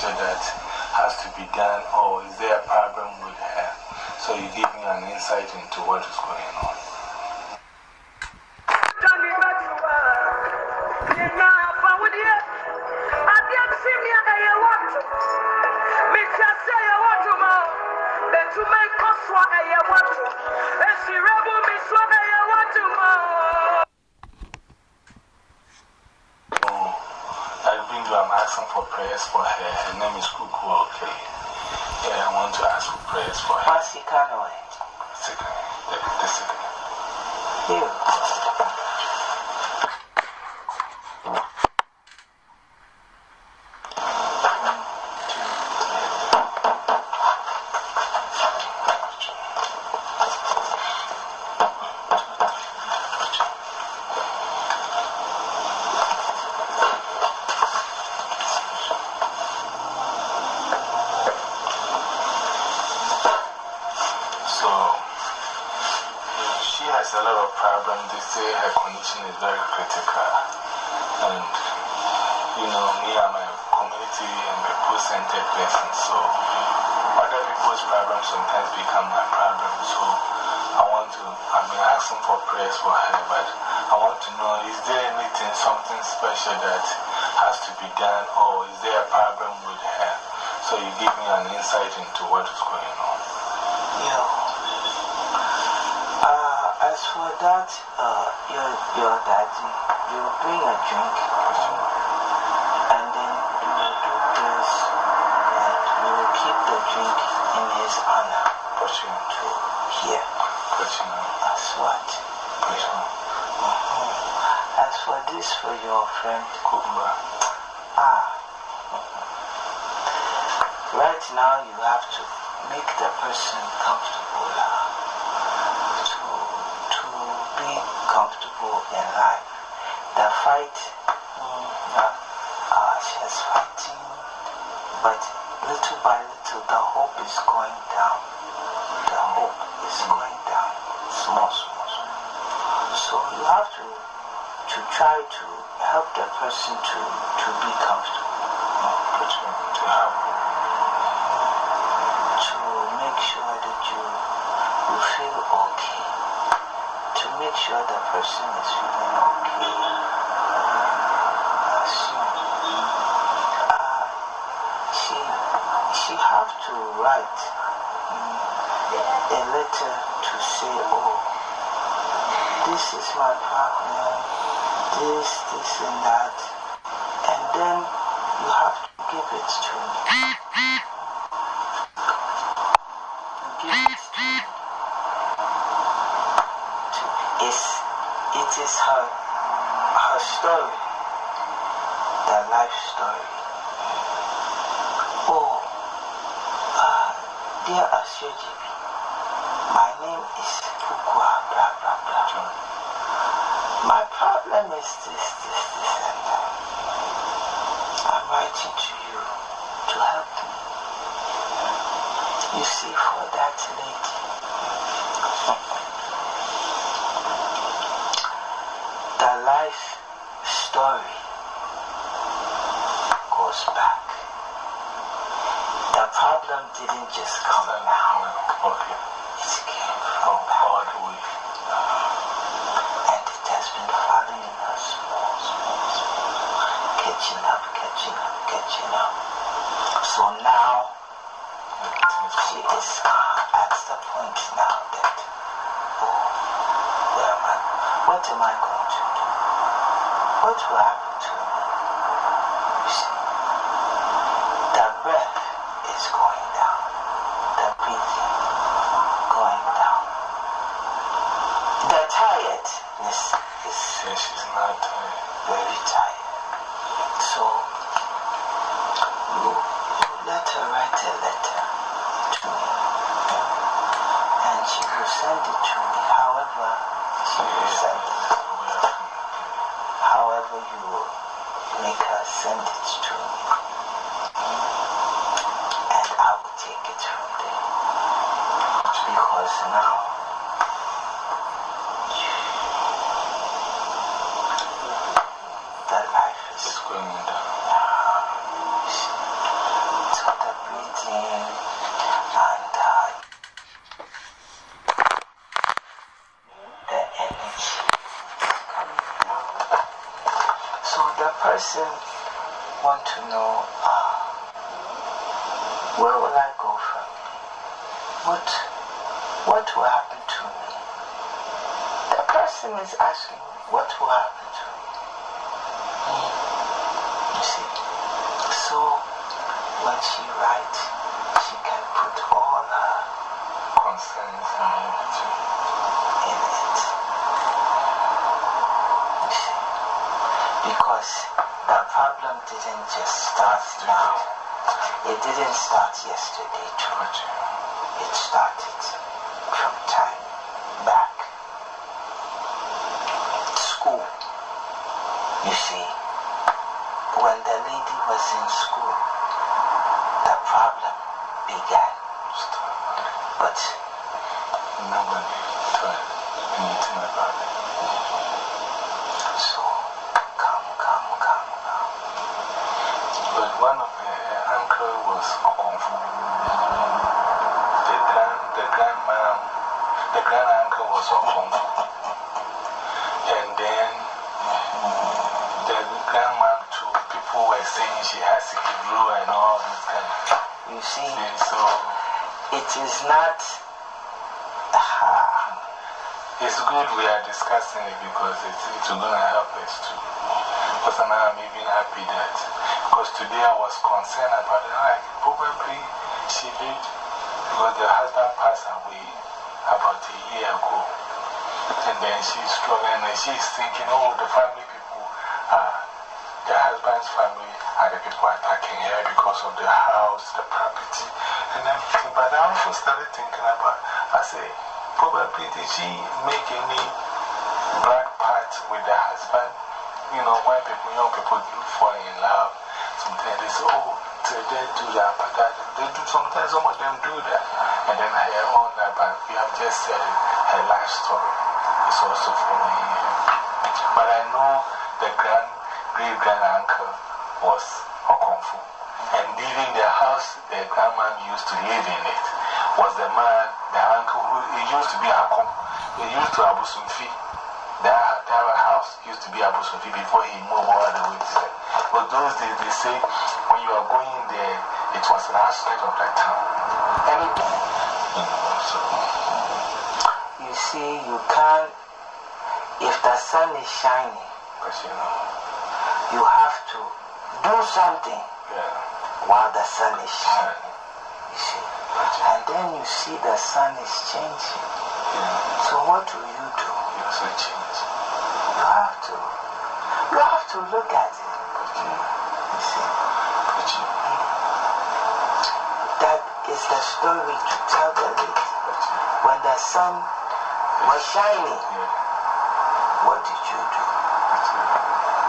something that has to be done, or is there a problem with her? So, you give me an insight into what is going on. I'm asking for prayers for her. Her name is Kuku Okay. Yeah, I want to ask for prayers for her. What's the? Second, the, the second. Here. Say her condition is very critical. And, you know, me, I'm a community and people-centered person. So, other people's problems sometimes become my problem. So, I want to, I've been asking for prayers for her, but I want to know is there anything, something special that has to be done, or is there a problem with her? So, you give me an insight into what is going on. Yeah. As for that, uh, your, your daddy, you will bring a drink and then you will do this and we will keep the drink in his honor Pushing, to here. pushing, As what? pushing. Mhm. As for this for your friend, Kumba. ah, right now you have to make the person comfortable is going down. The hope is going down, small, small, small. So you have to, to try to help the person to, to be comfortable. to have, to make sure that you, you feel okay. To make sure the person is feeling okay. Write a letter to say, oh, this is my partner, this, this and that. And then you have to give it to me. give it to me. It's, it is her, her story, the life story. Oh, uh, dear Asyojibi, my name is Pukwa, blah, blah, blah. My problem is this, this, this, and that. I'm writing to you to help me. You see, for that lady, the life story goes back. The problem didn't just What will happen to? You see, the breath is going down, the breathing going down. The tiredness is Yeah, she's not tired. very tired. So, let her write a letter to me. And she will send it to me however she will however you make her, send person want to know uh, where will I go from? What what will happen to me? The person is asking what will happen to me. You see? So when she writes, she can put all her Concerns in Because the problem didn't just start now. It didn't start yesterday. Gotcha. It started from time back. School. You see, when the lady was in school, the problem began. But Nobody tried anything about it. One of her uncle was Okomfo. The grand, the grandma, the grand uncle was Okomfo. And then the grandma too, people were saying she has Hebrew and all this kind of You see, thing. So it is not. Ah, it's good we are discussing it because it's, it's going to help us too. Because now I'm even happy that, because today I was concerned about it. Like, probably she did, because the husband passed away about a year ago. And then she's struggling and she's thinking, oh, the family people, uh, the husband's family are the people attacking her because of the house, the property, and everything. But I also started thinking about, I say, probably did she make any black part with the husband? You know, when people, young people do fall in love, sometimes they say, oh, they do that, but that, they do, sometimes some of them do that. And then her own, uh, but we have just said her life story is also following her. But I know the grand, great grand uncle was Okomfo. And even the house the grandma used to live in it was the man, the uncle who he used to be Akom. He used to Abu Sumfi. That, that house used to be Abu Sumfi before he moved all the way to there. But those days, they say when you are going there, it was an aspect of that town. You know, so. You see, you can't. If the sun is shining, But you know, you have to do something yeah. while the sun is shining. You see. And then you see the sun is changing. yeah. So what will you do? You also change. You have to. You have to look at That is the story to tell the. When the sun was shining, what did you do?